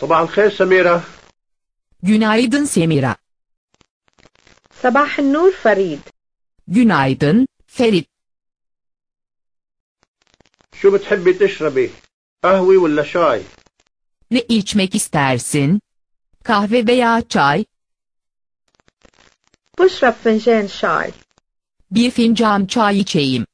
صباح الخير سميرة Günaydın Semira. صباح النور فريد Günaydın Ferit. شو بتحبي تشربي قهوة ولا شاي Ne içmek istersin? Kahve veya çay? بشرب فنجان شاي Bir fincan çay içeyim.